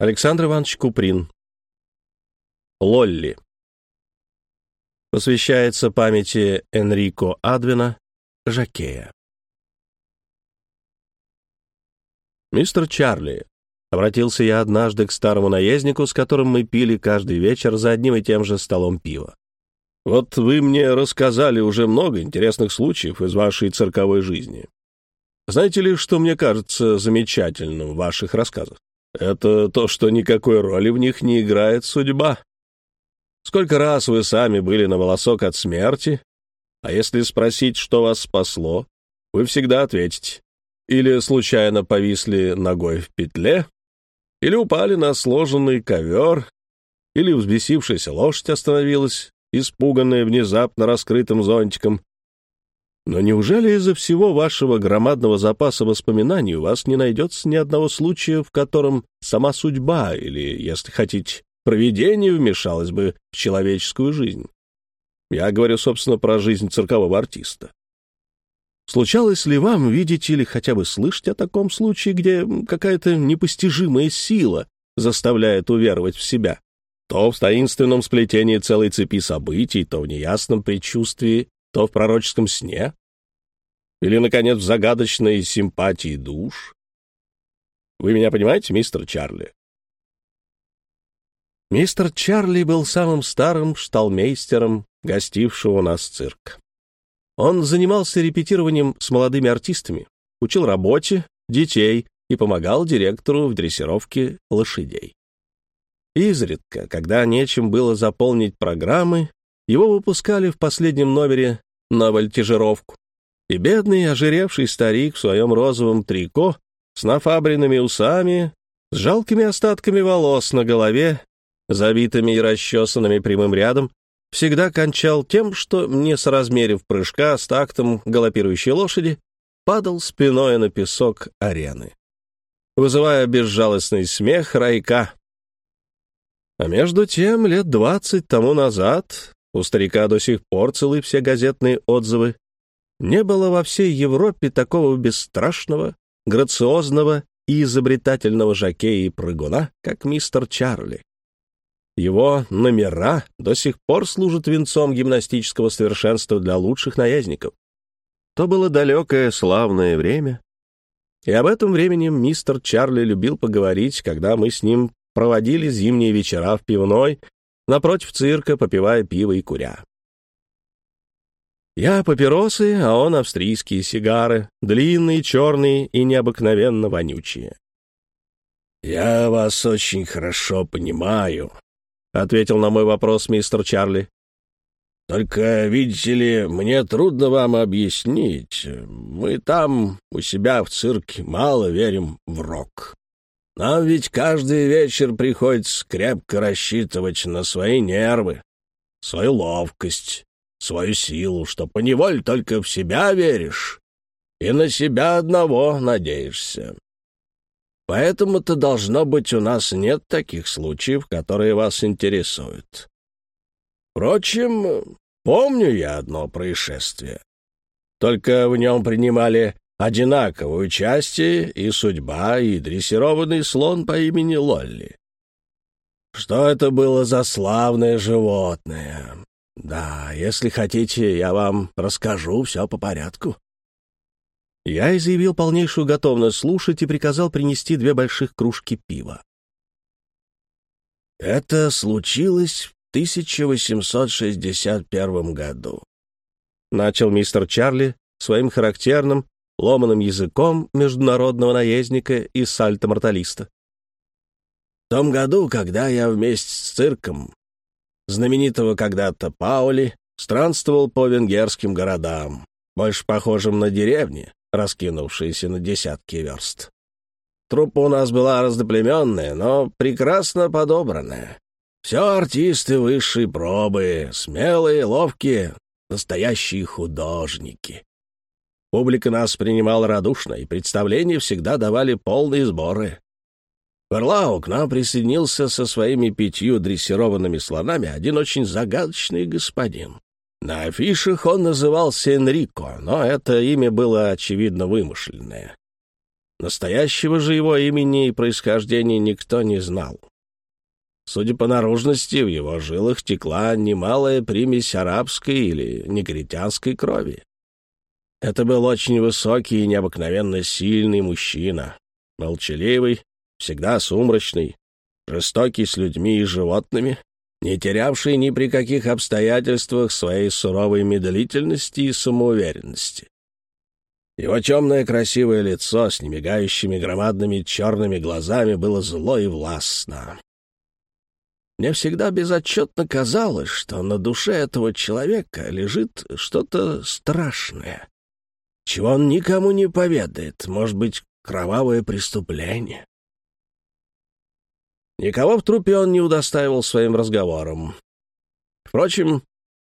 Александр Иванович Куприн. Лолли. Посвящается памяти Энрико Адвина, Жакея. «Мистер Чарли», — обратился я однажды к старому наезднику, с которым мы пили каждый вечер за одним и тем же столом пива. «Вот вы мне рассказали уже много интересных случаев из вашей цирковой жизни. Знаете ли, что мне кажется замечательным в ваших рассказах? Это то, что никакой роли в них не играет судьба. Сколько раз вы сами были на волосок от смерти, а если спросить, что вас спасло, вы всегда ответите. Или случайно повисли ногой в петле, или упали на сложенный ковер, или взбесившаяся лошадь остановилась, испуганная внезапно раскрытым зонтиком, но неужели из-за всего вашего громадного запаса воспоминаний у вас не найдется ни одного случая, в котором сама судьба или, если хотите, провидение вмешалось бы в человеческую жизнь? Я говорю, собственно, про жизнь циркового артиста. Случалось ли вам видеть или хотя бы слышать о таком случае, где какая-то непостижимая сила заставляет уверовать в себя? То в таинственном сплетении целой цепи событий, то в неясном предчувствии то в пророческом сне, или, наконец, в загадочной симпатии душ. Вы меня понимаете, мистер Чарли? Мистер Чарли был самым старым шталмейстером, гостившего у нас цирк. Он занимался репетированием с молодыми артистами, учил работе, детей и помогал директору в дрессировке лошадей. Изредка, когда нечем было заполнить программы, его выпускали в последнем номере на вольтижировку. И бедный, ожиревший старик в своем розовом трико с нафабренными усами, с жалкими остатками волос на голове, завитыми и расчесанными прямым рядом, всегда кончал тем, что, не соразмерив прыжка с тактом галопирующей лошади, падал спиной на песок арены, вызывая безжалостный смех райка. А между тем, лет двадцать тому назад у старика до сих пор целы все газетные отзывы. Не было во всей Европе такого бесстрашного, грациозного и изобретательного жокея и прыгуна, как мистер Чарли. Его номера до сих пор служат венцом гимнастического совершенства для лучших наездников. То было далекое славное время, и об этом времени мистер Чарли любил поговорить, когда мы с ним проводили зимние вечера в пивной, напротив цирка, попивая пиво и куря. Я папиросы, а он австрийские сигары, длинные, черные и необыкновенно вонючие. «Я вас очень хорошо понимаю», — ответил на мой вопрос мистер Чарли. «Только, видите ли, мне трудно вам объяснить. Мы там, у себя в цирке, мало верим в рок. Нам ведь каждый вечер приходится крепко рассчитывать на свои нервы, свою ловкость, свою силу, что поневоле только в себя веришь и на себя одного надеешься. Поэтому-то, должно быть, у нас нет таких случаев, которые вас интересуют. Впрочем, помню я одно происшествие. Только в нем принимали одинаковое участие и судьба, и дрессированный слон по имени Лолли. Что это было за славное животное? Да, если хотите, я вам расскажу все по порядку. Я изъявил полнейшую готовность слушать и приказал принести две больших кружки пива. Это случилось в 1861 году. Начал мистер Чарли своим характерным, ломаным языком международного наездника и сальто-морталиста. В том году, когда я вместе с цирком, знаменитого когда-то Паули, странствовал по венгерским городам, больше похожим на деревни, раскинувшиеся на десятки верст. Труппа у нас была раздоплеменная, но прекрасно подобранная. Все артисты высшей пробы, смелые, ловкие, настоящие художники. Публика нас принимала радушно, и представления всегда давали полные сборы. В Эрлау к нам присоединился со своими пятью дрессированными слонами один очень загадочный господин. На афишах он назывался Энрико, но это имя было, очевидно, вымышленное. Настоящего же его имени и происхождения никто не знал. Судя по наружности, в его жилах текла немалая примесь арабской или негритянской крови. Это был очень высокий и необыкновенно сильный мужчина, молчаливый, всегда сумрачный, жестокий с людьми и животными, не терявший ни при каких обстоятельствах своей суровой медлительности и самоуверенности. Его темное красивое лицо с немигающими громадными черными глазами было зло и властно. Мне всегда безотчетно казалось, что на душе этого человека лежит что-то страшное, чего он никому не поведает, может быть, кровавое преступление. Никого в трупе он не удостаивал своим разговором. Впрочем,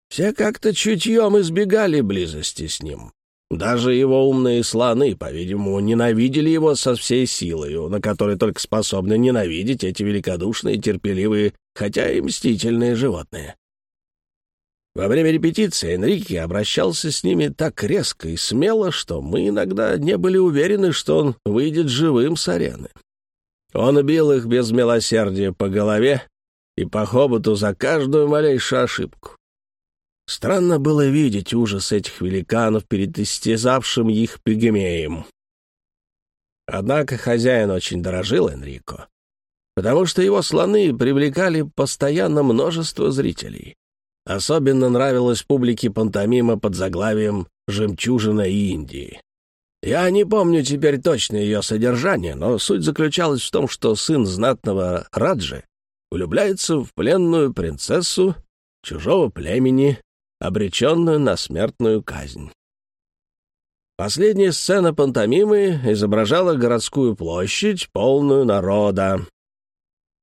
все как-то чутьем избегали близости с ним. Даже его умные слоны, по-видимому, ненавидели его со всей силой, на которой только способны ненавидеть эти великодушные, терпеливые, хотя и мстительные животные. Во время репетиции Энрике обращался с ними так резко и смело, что мы иногда не были уверены, что он выйдет живым с арены. Он бил их без милосердия по голове и по хоботу за каждую малейшую ошибку. Странно было видеть ужас этих великанов перед истязавшим их пигмеем. Однако хозяин очень дорожил Энрико, потому что его слоны привлекали постоянно множество зрителей. Особенно нравилась публике пантомима под заглавием «Жемчужина Индии». Я не помню теперь точно ее содержание, но суть заключалась в том, что сын знатного Раджи влюбляется в пленную принцессу чужого племени обреченную на смертную казнь. Последняя сцена пантомимы изображала городскую площадь, полную народа.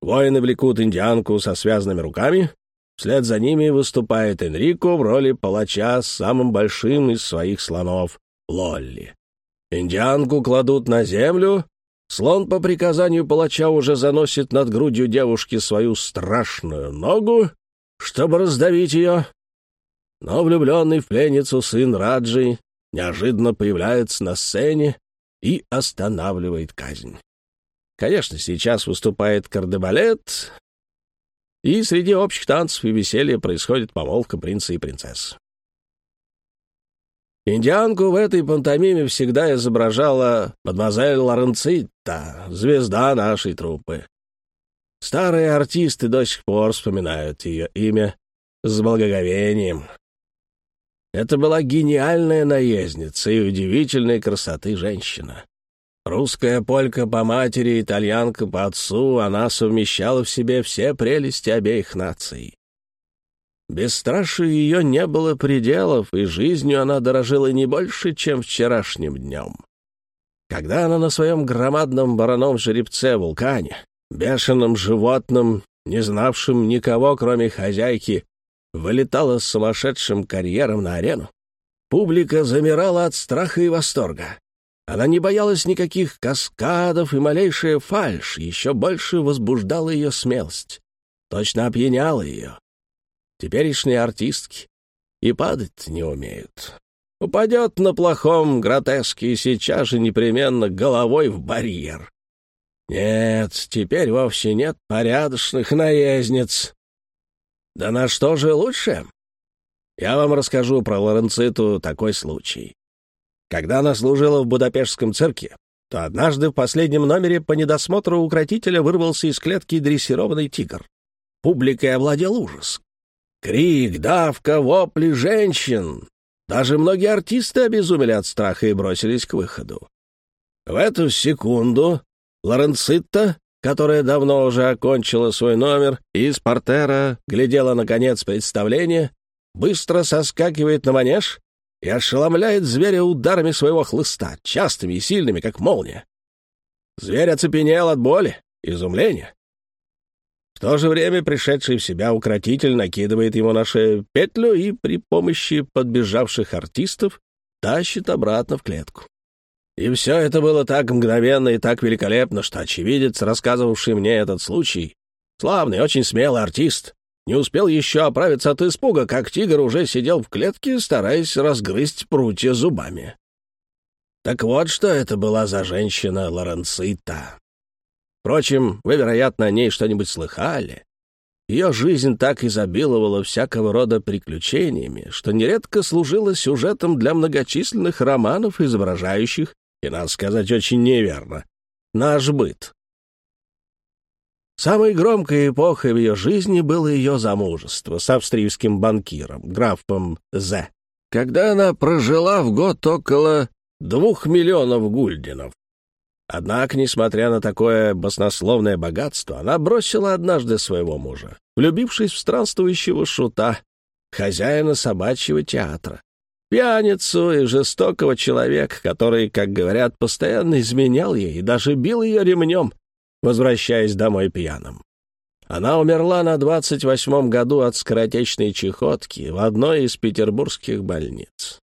Воины влекут индианку со связанными руками. Вслед за ними выступает Энрико в роли палача с самым большим из своих слонов — Лолли. Индианку кладут на землю. Слон по приказанию палача уже заносит над грудью девушки свою страшную ногу, чтобы раздавить ее. Но влюбленный в пленницу сын Раджи неожиданно появляется на сцене и останавливает казнь. Конечно, сейчас выступает кардебалет, и среди общих танцев и веселья происходит помолвка принца и принцессы. Индианку в этой пантомиме всегда изображала мадемуазель Лоренцитта, звезда нашей труппы. Старые артисты до сих пор вспоминают ее имя с благоговением, это была гениальная наездница и удивительной красоты женщина. Русская полька по матери, итальянка по отцу, она совмещала в себе все прелести обеих наций. Бесстрашию ее не было пределов, и жизнью она дорожила не больше, чем вчерашним днем. Когда она на своем громадном бараном жеребце вулкане, бешеном животном, не знавшем никого, кроме хозяйки, вылетала с сумасшедшим карьером на арену, публика замирала от страха и восторга. Она не боялась никаких каскадов, и малейшая фальшь еще больше возбуждала ее смелость, точно опьяняла ее. Теперешние артистки и падать не умеют. Упадет на плохом гротеске и сейчас же непременно головой в барьер. Нет, теперь вовсе нет порядочных наездниц. Да на что же лучше? Я вам расскажу про Лоренциту такой случай. Когда она служила в Будапештском цирке, то однажды в последнем номере по недосмотру укротителя вырвался из клетки дрессированный тигр. Публикой овладел ужас. Крик, давка, вопли женщин. Даже многие артисты обезумели от страха и бросились к выходу. В эту секунду Лоренцитта которая давно уже окончила свой номер из портера глядела на конец представления, быстро соскакивает на манеж и ошеломляет зверя ударами своего хлыста, частыми и сильными, как молния. Зверь оцепенел от боли, изумления. В то же время пришедший в себя укротитель накидывает ему на шею петлю и при помощи подбежавших артистов тащит обратно в клетку. И все это было так мгновенно и так великолепно, что очевидец, рассказывавший мне этот случай, славный, очень смелый артист, не успел еще оправиться от испуга, как тигр уже сидел в клетке, стараясь разгрызть прутья зубами. Так вот, что это была за женщина Лоренцита. Впрочем, вы, вероятно, о ней что-нибудь слыхали. Ее жизнь так изобиловала всякого рода приключениями, что нередко служила сюжетом для многочисленных романов, изображающих, и, надо сказать, очень неверно, наш быт. Самой громкой эпохой в ее жизни было ее замужество с австрийским банкиром, графом З, когда она прожила в год около двух миллионов гульденов. Однако, несмотря на такое баснословное богатство, она бросила однажды своего мужа, влюбившись в странствующего шута, хозяина собачьего театра, пьяницу и жестокого человека, который, как говорят, постоянно изменял ей и даже бил ее ремнем, возвращаясь домой пьяным. Она умерла на 28-м году от скоротечной чехотки в одной из петербургских больниц.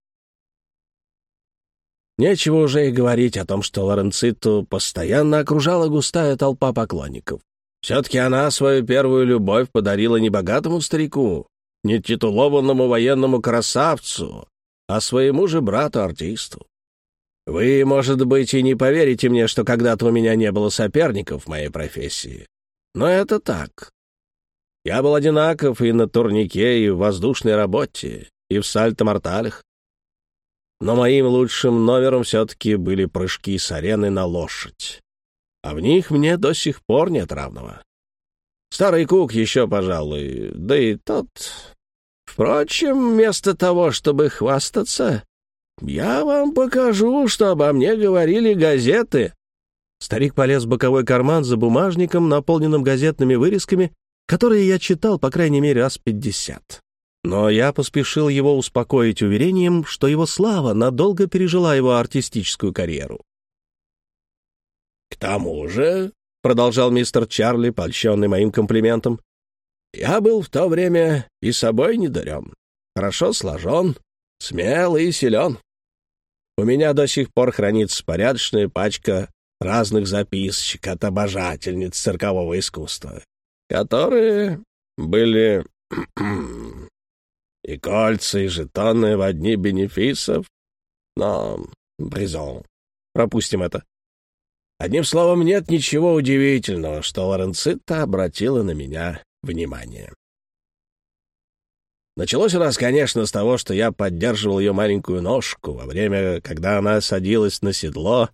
Нечего уже и говорить о том, что Лоренциту постоянно окружала густая толпа поклонников. Все-таки она свою первую любовь подарила не богатому старику, не титулованному военному красавцу, а своему же брату-артисту. Вы, может быть, и не поверите мне, что когда-то у меня не было соперников в моей профессии. Но это так. Я был одинаков и на турнике, и в воздушной работе, и в сальто-морталях. Но моим лучшим номером все-таки были прыжки с арены на лошадь. А в них мне до сих пор нет равного. Старый Кук еще, пожалуй, да и тот. Впрочем, вместо того, чтобы хвастаться, я вам покажу, что обо мне говорили газеты. Старик полез в боковой карман за бумажником, наполненным газетными вырезками, которые я читал, по крайней мере, раз пятьдесят. Но я поспешил его успокоить уверением, что его слава надолго пережила его артистическую карьеру. «К тому же», — продолжал мистер Чарли, польщенный моим комплиментом, «я был в то время и собой недурен, хорошо сложен, смел и силен. У меня до сих пор хранится порядочная пачка разных записочек от обожательниц циркового искусства, которые были и кольца, и жетоны в одни бенефисов. Но, призон, пропустим это. Одним словом, нет ничего удивительного, что Лоренцита обратила на меня внимание. Началось у нас, конечно, с того, что я поддерживал ее маленькую ножку во время, когда она садилась на седло,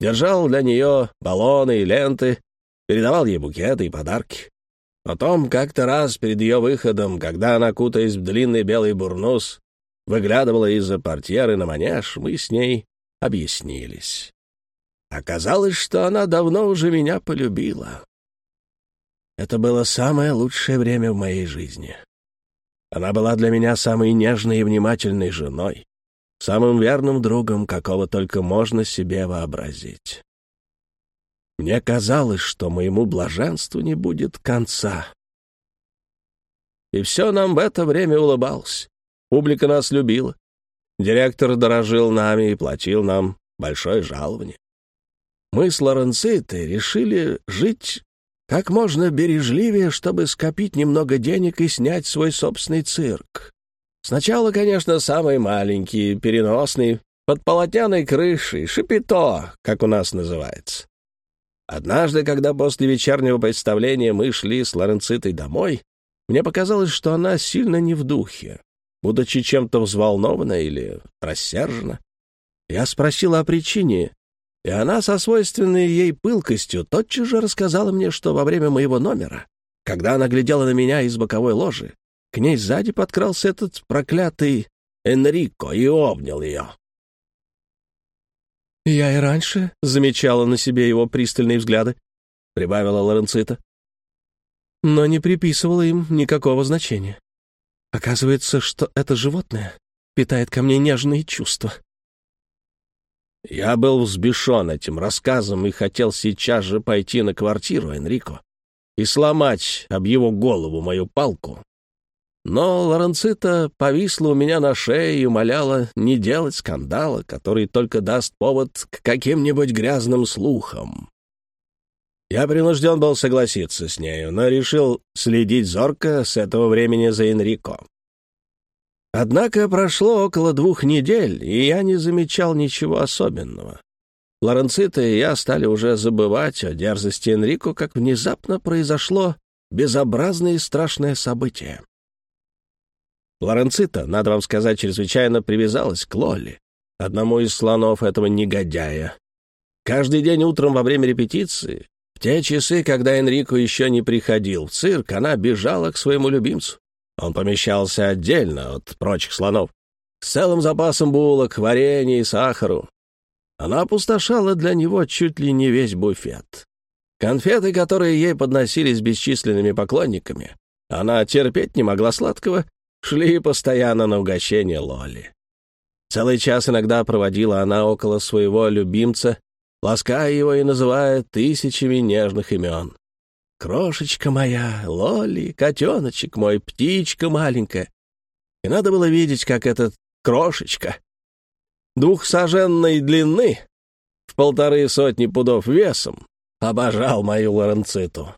держал для нее баллоны и ленты, передавал ей букеты и подарки. Потом, как-то раз перед ее выходом, когда она, кутаясь в длинный белый бурнус, выглядывала из-за портьеры на манеж, мы с ней объяснились. Оказалось, что она давно уже меня полюбила. Это было самое лучшее время в моей жизни. Она была для меня самой нежной и внимательной женой, самым верным другом, какого только можно себе вообразить. Мне казалось, что моему блаженству не будет конца. И все нам в это время улыбалось. Публика нас любила. Директор дорожил нами и платил нам большое жалование. Мы с Лоренцитой решили жить как можно бережливее, чтобы скопить немного денег и снять свой собственный цирк. Сначала, конечно, самый маленький, переносный, под полотняной крышей, шипито, как у нас называется. Однажды, когда после вечернего представления мы шли с Лоренцитой домой, мне показалось, что она сильно не в духе, будучи чем-то взволнована или рассержена. Я спросил о причине, и она со свойственной ей пылкостью тотчас же рассказала мне, что во время моего номера, когда она глядела на меня из боковой ложи, к ней сзади подкрался этот проклятый Энрико и обнял ее. «Я и раньше замечала на себе его пристальные взгляды», — прибавила Лоренцита. «Но не приписывала им никакого значения. Оказывается, что это животное питает ко мне нежные чувства». Я был взбешен этим рассказом и хотел сейчас же пойти на квартиру Энрико и сломать об его голову мою палку, но Лоренцита повисла у меня на шее и умоляла не делать скандала, который только даст повод к каким-нибудь грязным слухам. Я принужден был согласиться с нею, но решил следить зорко с этого времени за Энрико. Однако прошло около двух недель, и я не замечал ничего особенного. Лоренцита и я стали уже забывать о дерзости Энрико, как внезапно произошло безобразное и страшное событие. Лоренцита, надо вам сказать, чрезвычайно привязалась к Лолли, одному из слонов этого негодяя. Каждый день утром во время репетиции, в те часы, когда Энрико еще не приходил в цирк, она бежала к своему любимцу. Он помещался отдельно от прочих слонов, с целым запасом булок, варенья и сахару. Она опустошала для него чуть ли не весь буфет. Конфеты, которые ей подносились бесчисленными поклонниками, она терпеть не могла сладкого, шли постоянно на угощение Лоли. Целый час иногда проводила она около своего любимца, лаская его и называя тысячами нежных имен. Крошечка моя, Лоли, котеночек мой, птичка маленькая. И надо было видеть, как этот крошечка двухсаженной длины, в полторы сотни пудов весом, обожал мою Лоренциту.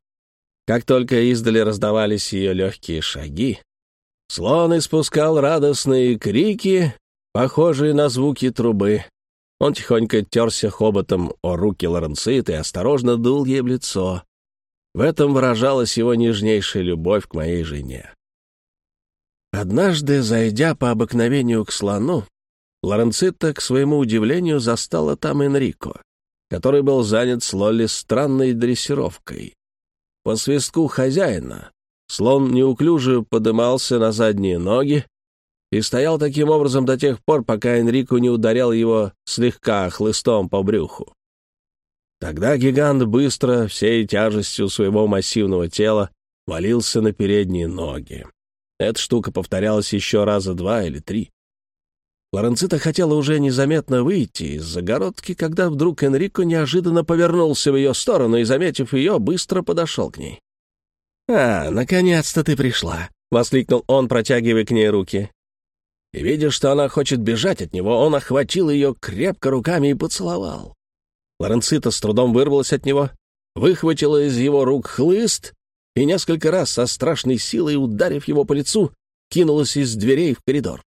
Как только издали раздавались ее легкие шаги, слон испускал радостные крики, похожие на звуки трубы. Он тихонько терся хоботом о руки Лоренциты и осторожно дул ей в лицо. В этом выражалась его нежнейшая любовь к моей жене. Однажды, зайдя по обыкновению к слону, Лоренцитта, к своему удивлению, застала там Энрико, который был занят с Лолли странной дрессировкой. По свистку хозяина слон неуклюже подымался на задние ноги и стоял таким образом до тех пор, пока Энрико не ударял его слегка хлыстом по брюху. Тогда гигант быстро, всей тяжестью своего массивного тела, валился на передние ноги. Эта штука повторялась еще раза два или три. Лоренцита хотела уже незаметно выйти из загородки, когда вдруг Энрико неожиданно повернулся в ее сторону и, заметив ее, быстро подошел к ней. «А, наконец-то ты пришла!» — воскликнул он, протягивая к ней руки. И, видя, что она хочет бежать от него, он охватил ее крепко руками и поцеловал. Лоренцита с трудом вырвалась от него, выхватила из его рук хлыст и несколько раз со страшной силой, ударив его по лицу, кинулась из дверей в коридор.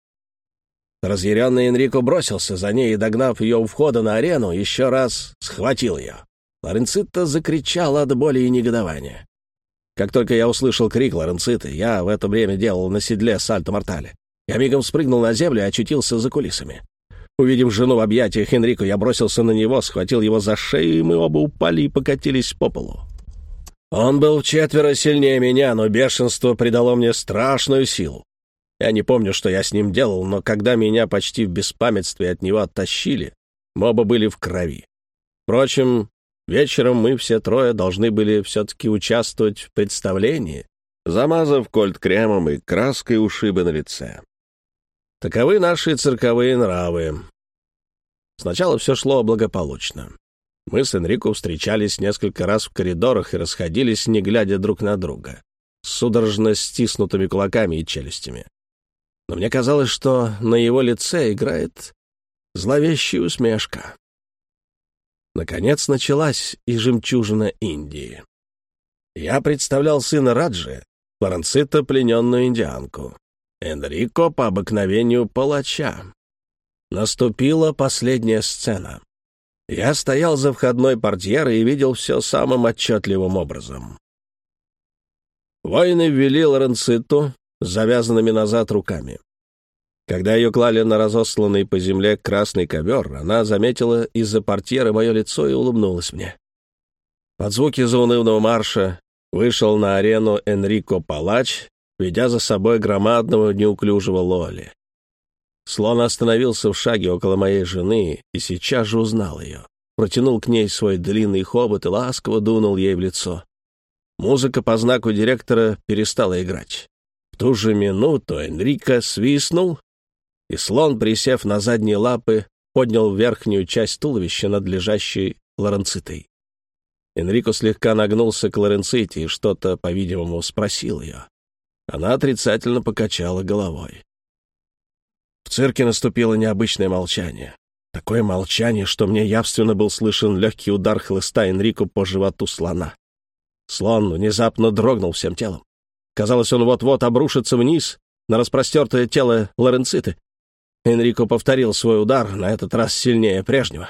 Разъяренный Энрико бросился за ней и, догнав ее у входа на арену, еще раз схватил ее. Лоренцита закричала от боли и негодования. Как только я услышал крик Лоренциты, я в это время делал на седле сальто-мортале. Я мигом спрыгнул на землю и очутился за кулисами. Увидев жену в объятиях Энрико, я бросился на него, схватил его за шею, и мы оба упали и покатились по полу. Он был четверо сильнее меня, но бешенство придало мне страшную силу. Я не помню, что я с ним делал, но когда меня почти в беспамятстве от него оттащили, мы оба были в крови. Впрочем, вечером мы все трое должны были все-таки участвовать в представлении, замазав кольт кремом и краской ушибы на лице. Таковы наши цирковые нравы. Сначала все шло благополучно. Мы с Энрико встречались несколько раз в коридорах и расходились, не глядя друг на друга, с судорожно стиснутыми кулаками и челюстями. Но мне казалось, что на его лице играет зловещая усмешка. Наконец началась и жемчужина Индии. Я представлял сына Раджи, Флоренцита плененную индианку. Энрико по обыкновению палача. Наступила последняя сцена. Я стоял за входной портьерой и видел все самым отчетливым образом. Воины ввели Лоренциту с завязанными назад руками. Когда ее клали на разосланный по земле красный ковер, она заметила из-за портьеры мое лицо и улыбнулась мне. Под звуки заунывного марша вышел на арену Энрико Палач ведя за собой громадного неуклюжего Лоли. Слон остановился в шаге около моей жены и сейчас же узнал ее. Протянул к ней свой длинный хобот и ласково дунул ей в лицо. Музыка по знаку директора перестала играть. В ту же минуту Энрико свистнул, и слон, присев на задние лапы, поднял верхнюю часть туловища над лежащей Лоренцитой. Энрико слегка нагнулся к Лоренците и что-то, по-видимому, спросил ее. Она отрицательно покачала головой. В цирке наступило необычное молчание. Такое молчание, что мне явственно был слышен легкий удар хлыста Энрико по животу слона. Слон внезапно дрогнул всем телом. Казалось, он вот-вот обрушится вниз, на распростертое тело Лоренциты. Энрико повторил свой удар, на этот раз сильнее прежнего.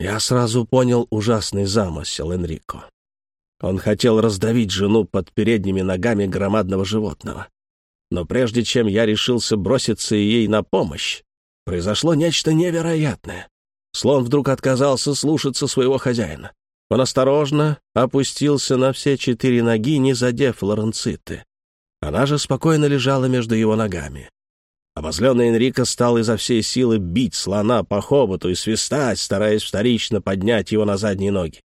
Я сразу понял ужасный замысел Энрико. Он хотел раздавить жену под передними ногами громадного животного. Но прежде чем я решился броситься ей на помощь, произошло нечто невероятное. Слон вдруг отказался слушаться своего хозяина. Он осторожно опустился на все четыре ноги, не задев Лоренциты. Она же спокойно лежала между его ногами. Обозленный Энрико стал изо всей силы бить слона по хоботу и свистать, стараясь вторично поднять его на задние ноги.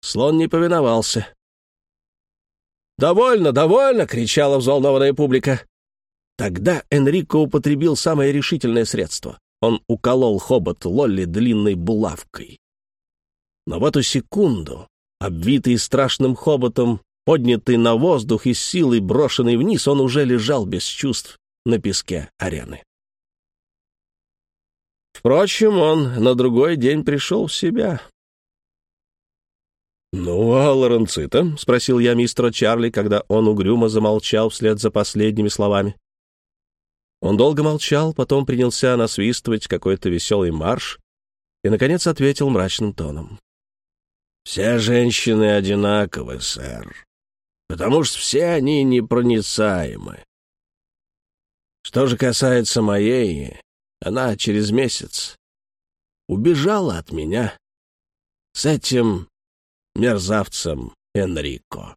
Слон не повиновался. «Довольно, довольно!» — кричала взволнованная публика. Тогда Энрико употребил самое решительное средство. Он уколол хобот Лолли длинной булавкой. Но в эту секунду, обвитый страшным хоботом, поднятый на воздух и силой брошенный вниз, он уже лежал без чувств на песке арены. Впрочем, он на другой день пришел в себя. «Ну, а Лоренцита?» — спросил я мистера Чарли, когда он угрюмо замолчал вслед за последними словами. Он долго молчал, потом принялся насвистывать какой-то веселый марш и, наконец, ответил мрачным тоном. «Все женщины одинаковы, сэр, потому что все они непроницаемы. Что же касается моей, она через месяц убежала от меня с этим мерзавцем Энрико.